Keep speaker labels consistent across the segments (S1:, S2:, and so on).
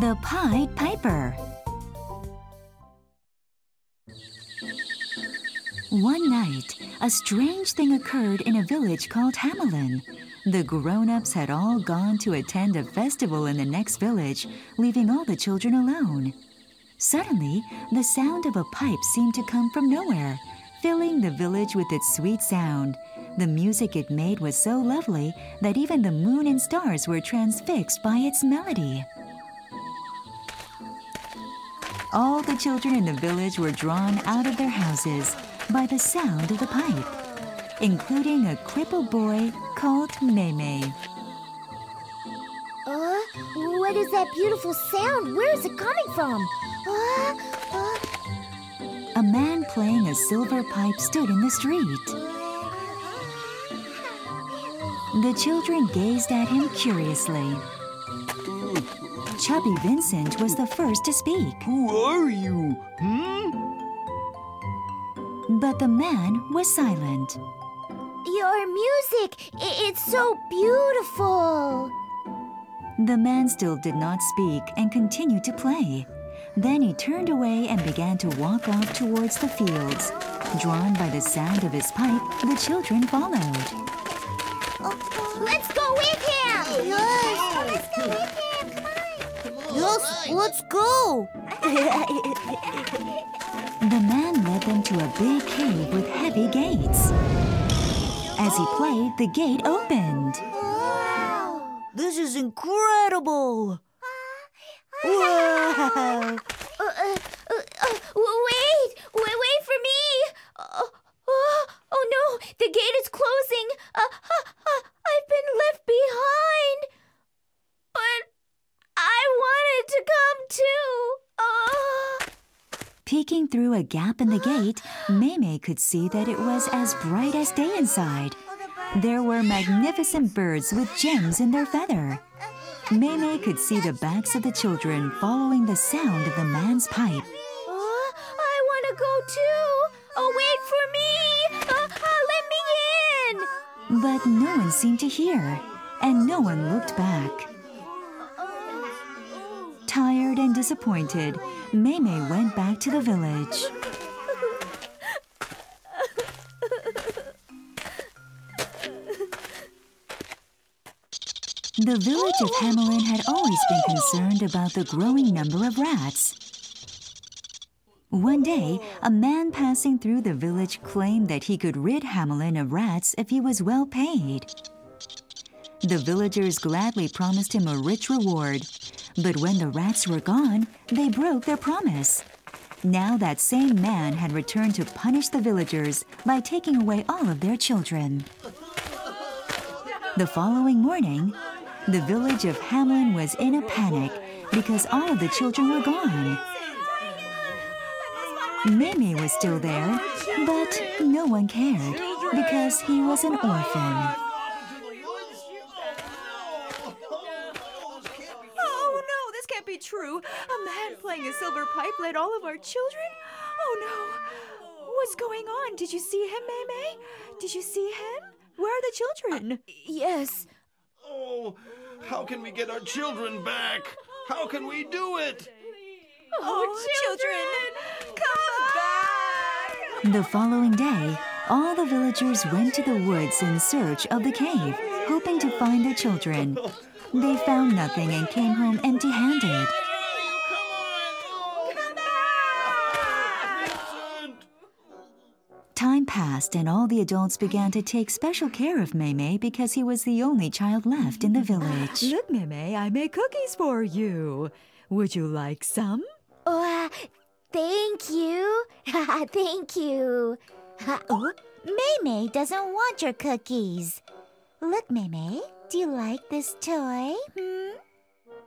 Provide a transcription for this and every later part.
S1: The Pied Piper. One night, a strange thing occurred in a village called Hamelin. The grown ups had all gone to attend a festival in the next village, leaving all the children alone. Suddenly, the sound of a pipe seemed to come from nowhere, filling the village with its sweet sound. The music it made was so lovely that even the moon and stars were transfixed by its melody. All the children in the village were drawn out of their houses by the sound of the pipe, including a crippled boy called Meme.
S2: Uh, what is that beautiful sound? Where is it coming from? Uh, uh,
S1: A man playing a silver pipe stood in the street. The children gazed at him curiously. Chubby Vincent was the first to speak,
S3: Who are you? Hmm?
S1: but the man was silent.
S2: your music, it's so beautiful.
S1: The man still did not speak and continued to play. Then he turned away and began to walk off towards the fields. Drawn by the sound of his pipe, the children followed.
S2: Let's go with him. Yes. Let's go with him. Come on. Let's go.
S1: The man led them to a big cave with heavy gates. As he played, the gate opened.
S2: wow.
S4: This is incredible! Wow!
S2: Uh, uh, uh, uh, wait, wait, wait for me. Oh, oh no, the gate is closing. Uh, uh, uh, I've been left behind. But I wanted to come too. Oh.
S1: Peeking through a gap in the gate, Maymay could see that it was as bright as day inside. There were magnificent birds with gems in their feather. Maymay could see the backs of the children following the sound of the man's pipe.
S2: Oh, I want to go too. Oh, wait for me. Uh, uh, let me in.
S1: But no one seemed to hear, and no one looked back. Tired and disappointed, Maymay went back to the village. The village of Hamelin had always been concerned about the growing number of rats. One day, a man passing through the village claimed that he could rid Hamelin of rats if he was well paid. The villagers gladly promised him a rich reward, but when the rats were gone, they broke their promise. Now that same man had returned to punish the villagers by taking away all of their children. The following morning, the village of Hamelin was in a panic because all of the children were gone. Mimi was still there, but no one cared because he was an orphan.
S4: Oh no, this can't be true. A man playing a silver all of our children? Oh no. What's going on? Did you see him, Maymay? Did you see him? Where are the children?
S2: Yes.
S3: Oh, how can we get our children back? How can we do it?
S4: Oh, children, come back!
S1: The following day, all the villagers went to the woods in search of the cave, hoping to find their children. They found nothing and came home empty handed. Passed, and all the adults began to take special care of Maymay because he was the only child left in the village.
S4: Look, Maymay, I made cookies for you. Would you like some?
S2: Oh, uh, thank you. thank you. oh, Maymay doesn't want your cookies. Look, Maymay, do you like this toy? Hmm?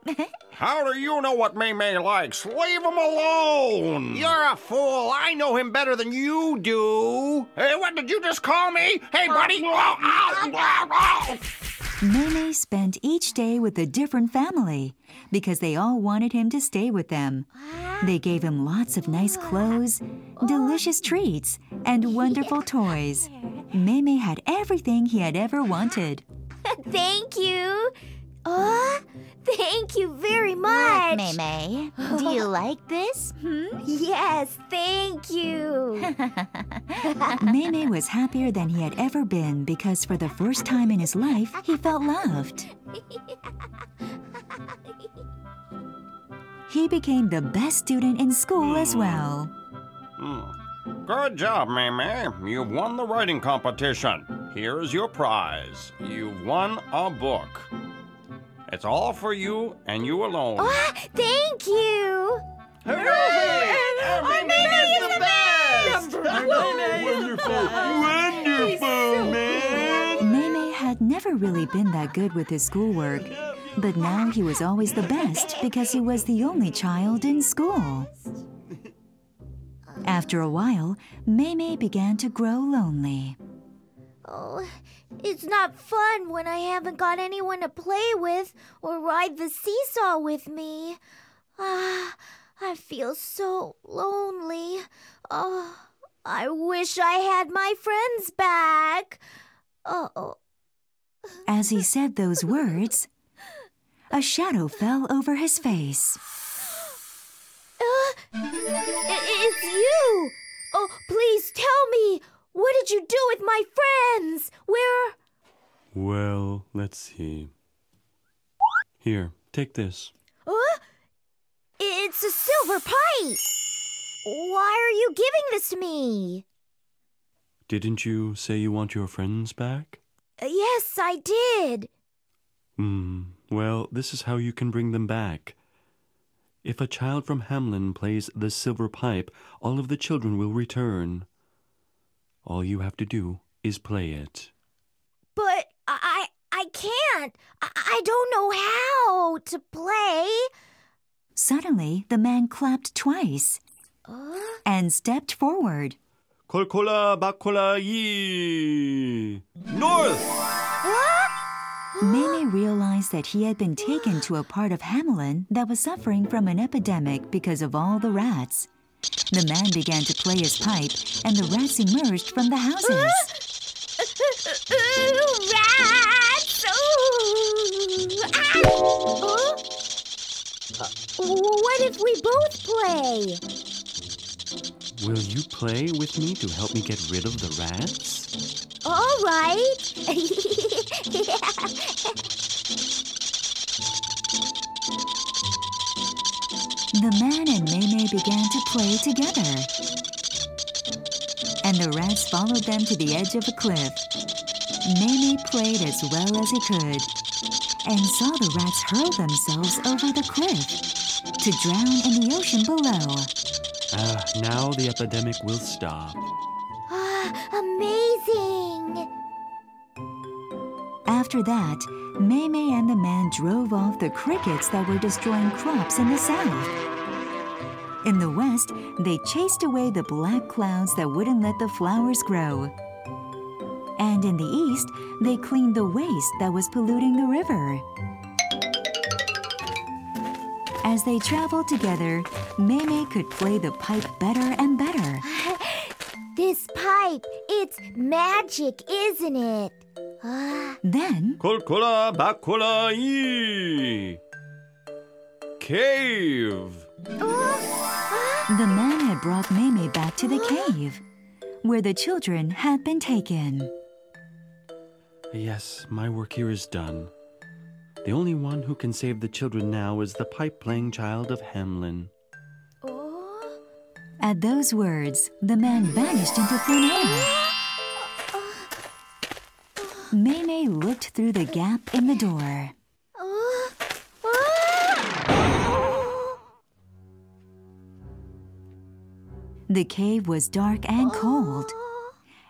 S5: How do you know what May May likes? Leave him alone! You're a fool. I know him better than you do. Hey, what did you just call me? Hey, buddy!
S1: Maymay spent each day with a different family because they all wanted him to stay with them. They gave him lots of nice clothes, delicious treats, and wonderful toys. Maymay had everything he had ever wanted.
S2: Thank you. Oh, thank thank you very much.
S1: May May, do you like this?
S2: Yes, thank you.
S1: May May was happier than he had ever been because for the first time in his life, he felt loved. He became the best student in school as well.
S5: Hmm. Good job, May May. You've won the writing competition. Here's your prize. You've won a book. It's all for you and you alone.
S2: Ah, thank you.
S3: Hooray!
S2: Oh, May-May is the best!
S3: Wonderful! Wonderful, man!
S1: May May had never really been that good with his schoolwork, but now he was always the best because he was the only child in school. After a while, May May began to grow lonely.
S2: Oh, it's not fun when I haven't got anyone to play with or ride the seesaw with me. Ah, I feel so lonely. Oh, I wish I had my friends back. Oh,
S1: As he said those words, a shadow fell over his face.
S2: uh, it's you. Oh, please tell me. What did you do with my friends? Where?
S6: Well, let's see. Here, take this.
S2: Huh? It's a silver pipe. Why are you giving this to me?
S6: Didn't you say you want your friends back?
S2: Uh, Yes, I did.
S6: Hmm. Well, this is how you can bring them back. If a child from Hamelin plays the silver pipe, all of the children will return. All you have to do is play it.
S2: But I I can't. I, I don't know how to play.
S1: Suddenly, the man clapped twice
S2: Uh,
S1: and stepped forward.
S6: 콜콜라 바콜라 이
S3: North!
S1: May May realized that he had been taken to a part of Hamelin that was suffering from an epidemic because of all the rats. The man began to play his pipe, and the rats emerged from the houses.
S2: Ooh, rats! Ooh. Ah! Huh? Uh, what if we both play?
S6: Will you play with me to help me get rid of the rats?
S2: All right.
S1: The man and May May began to play together. And the rats followed them to the edge of a cliff. May May played as well as he could and saw the rats hurl themselves over the cliff to drown in the ocean below.
S6: Ah, now the epidemic will stop.
S2: Ah, amazing.
S1: After that, May May and the man drove off the crickets that were destroying crops in the south. In the west, they chased away the black clouds that wouldn't let the flowers grow. And in the east, they cleaned the waste that was polluting the river. As they traveled together, May May could play the pipe better and better.
S2: This pipe, it's magic, isn't it? Ah,
S1: Then,
S6: 콜콜라 바콜라 이 cave.
S1: The man had brought Maymay back to the cave, where the children had been taken.
S6: Yes, my work here is done. The only one who can save the children now is the pipe playing child of Hamelin.
S2: oh.
S1: At those words, the man vanished into thin air. Maymay looked through the gap in the door. The cave was dark and cold,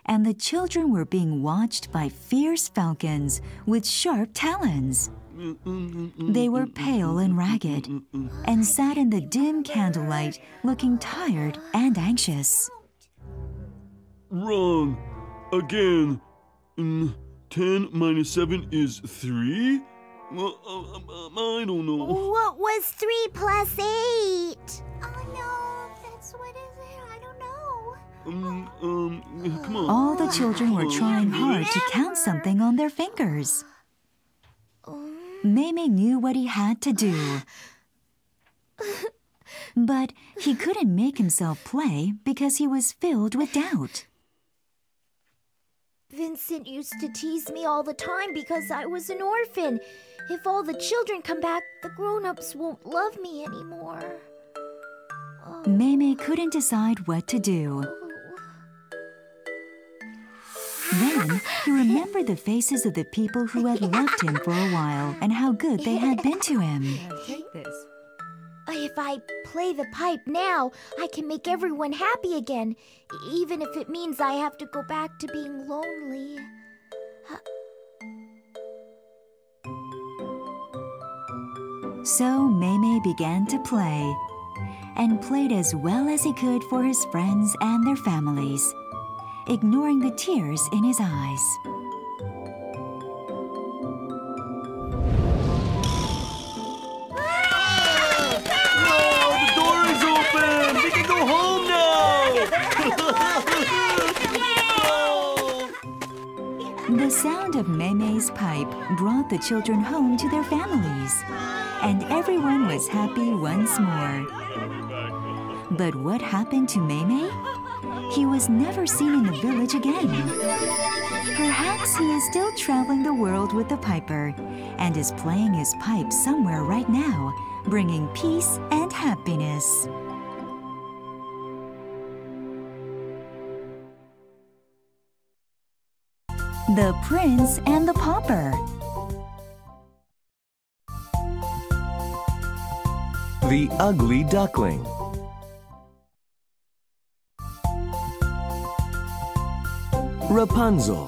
S1: and the children were being watched by fierce falcons with sharp talons. They were pale and ragged, and sat in the dim candlelight looking tired and anxious.
S6: Wrong. Again. Mm, 10 minus 7 is 3? Well, uh, um, um, I don't know.
S2: What was three plus eight? Oh no, that's what is it? I don't know.
S6: Um, um, come on.
S1: All the children were trying hard to count something on their fingers. Maymay knew what he had to do. But he couldn't make himself play because he was filled with doubt.
S2: Vincent used to tease me all the time because I was an orphan. If all the children come back, the grown ups won't love me anymore.
S1: Maymay couldn't decide what to do. He remembered the faces of the people who had loved him for a while and how good they had been to him.
S4: Take this.
S2: If I play the pipe now, I can make everyone happy again, even if it means I have to go back to being lonely.
S1: So Maymay began to play and played as well as he could for his friends and their families, ignoring the tears in his eyes. The sound of Maymay's pipe brought the children home to their families, and everyone was happy once more. But what happened to Maymay? He was never seen in the village again. Perhaps he is still traveling the world with the piper and is playing his pipe somewhere right now, bringing peace and happiness. The Prince and the Pauper.
S7: The Ugly Duckling. Rapunzel.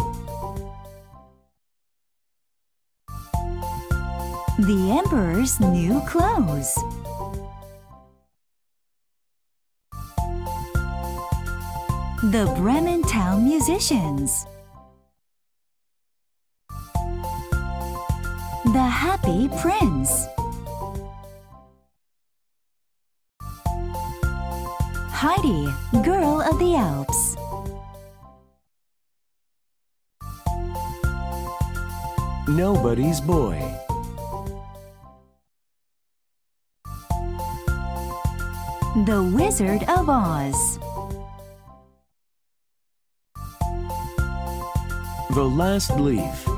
S1: The Emperor's new clothes. The Bremen Town Musicians. The Happy Prince. Heidi, Girl of the Alps.
S7: Nobody's Boy.
S1: The Wizard of Oz.
S7: The Last Leaf.